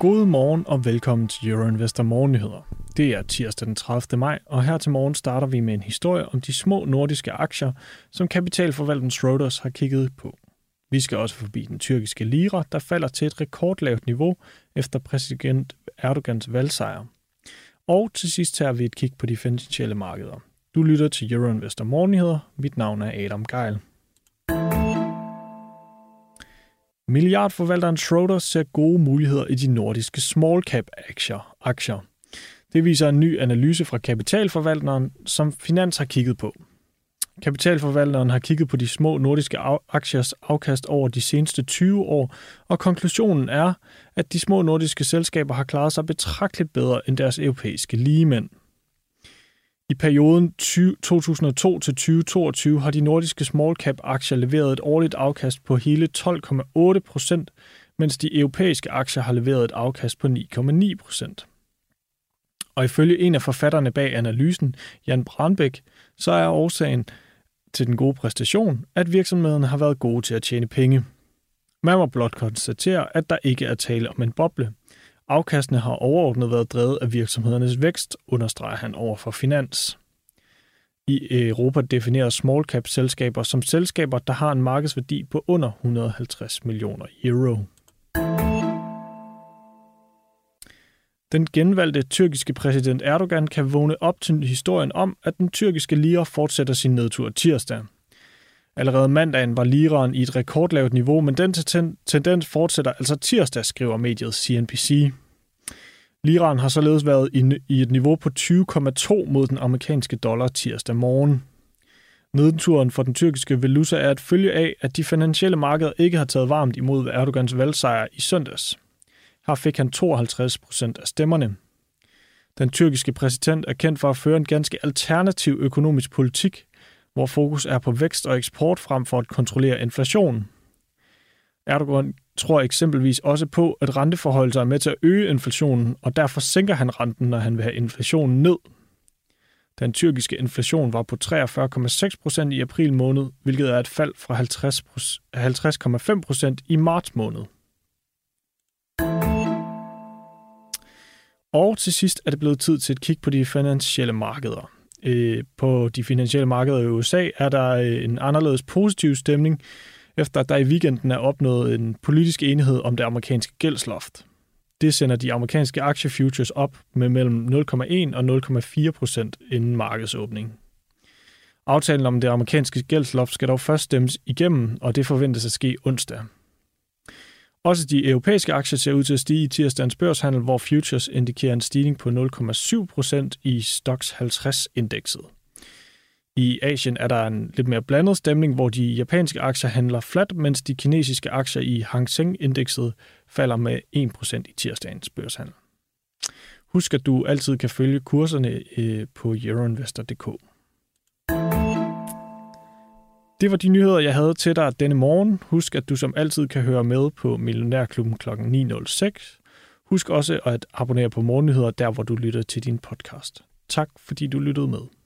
God morgen og velkommen til Euroinvestor Morgennyheder. Det er tirsdag den 30. maj, og her til morgen starter vi med en historie om de små nordiske aktier, som kapitalforvalteren Schroders har kigget på. Vi skal også forbi den tyrkiske lira, der falder til et rekordlavt niveau efter præsident Erdogans valgsejr. Og til sidst tager vi et kig på de finansielle markeder. Du lytter til Euroinvestor Morgennyheder. Mit navn er Adam Geil. Milliardforvalteren Schroeder ser gode muligheder i de nordiske small cap aktier. aktier. Det viser en ny analyse fra kapitalforvalteren, som Finans har kigget på. Kapitalforvalteren har kigget på de små nordiske aktiers afkast over de seneste 20 år, og konklusionen er, at de små nordiske selskaber har klaret sig betragteligt bedre end deres europæiske ligemænd. I perioden 2002 til 2022 har de nordiske small cap aktier leveret et årligt afkast på hele 12,8 procent, mens de europæiske aktier har leveret et afkast på 9,9 procent. Og ifølge en af forfatterne bag analysen, Jan Brandbæk, så er årsagen til den gode præstation, at virksomhederne har været gode til at tjene penge. Man må blot konstatere, at der ikke er tale om en boble. Afkastene har overordnet været drevet af virksomhedernes vækst, understreger han over for Finans. I Europa defineres small cap selskaber som selskaber, der har en markedsværdi på under 150 millioner euro. Den genvalgte tyrkiske præsident Erdogan kan vågne op til historien om, at den tyrkiske lira fortsætter sin nedtur tirsdag. Allerede mandagen var liraen i et rekordlavt niveau, men den tendens fortsætter altså tirsdag, skriver mediet CNBC. Liraen har således været i et niveau på 20,2 mod den amerikanske dollar tirsdag morgen. Nedturen for den tyrkiske valuta er at følge af, at de finansielle markeder ikke har taget varmt imod Erdogans valgsejr i søndags. Her fik han 52 procent af stemmerne. Den tyrkiske præsident er kendt for at føre en ganske alternativ økonomisk politik, hvor fokus er på vækst og eksport frem for at kontrollere inflationen. Erdogan tror eksempelvis også på, at renteforholdelser er med til at øge inflationen, og derfor sænker han renten, når han vil have inflationen ned. Den tyrkiske inflation var på 43,6% i april måned, hvilket er et fald fra 50,5 procent i marts måned. Og til sidst er det blevet tid til et kig på de finansielle markeder. Øh, på de finansielle markeder i USA er der øh, en anderledes positiv stemning, efter at der i weekenden er opnået en politisk enighed om det amerikanske gældsloft. Det sender de amerikanske aktiefutures op med mellem 0,1 og 0,4 procent inden markedsåbning. Aftalen om det amerikanske gældsloft skal dog først stemmes igennem, og det forventes at ske onsdag. Også de europæiske aktier ser ud til at stige i tirsdagens børshandel, hvor futures indikerer en stigning på 0,7% i Stoxx 50-indekset. I Asien er der en lidt mere blandet stemning, hvor de japanske aktier handler flat, mens de kinesiske aktier i Hang Seng-indekset falder med 1% i tirsdagens børshandel. Husk, at du altid kan følge kurserne øh, på euroinvestor.dk. Det var de nyheder, jeg havde til dig denne morgen. Husk, at du som altid kan høre med på Millionærklubben kl. 9.06. Husk også at abonnere på Morgennyheder, der hvor du lytter til din podcast. Tak fordi du lyttede med.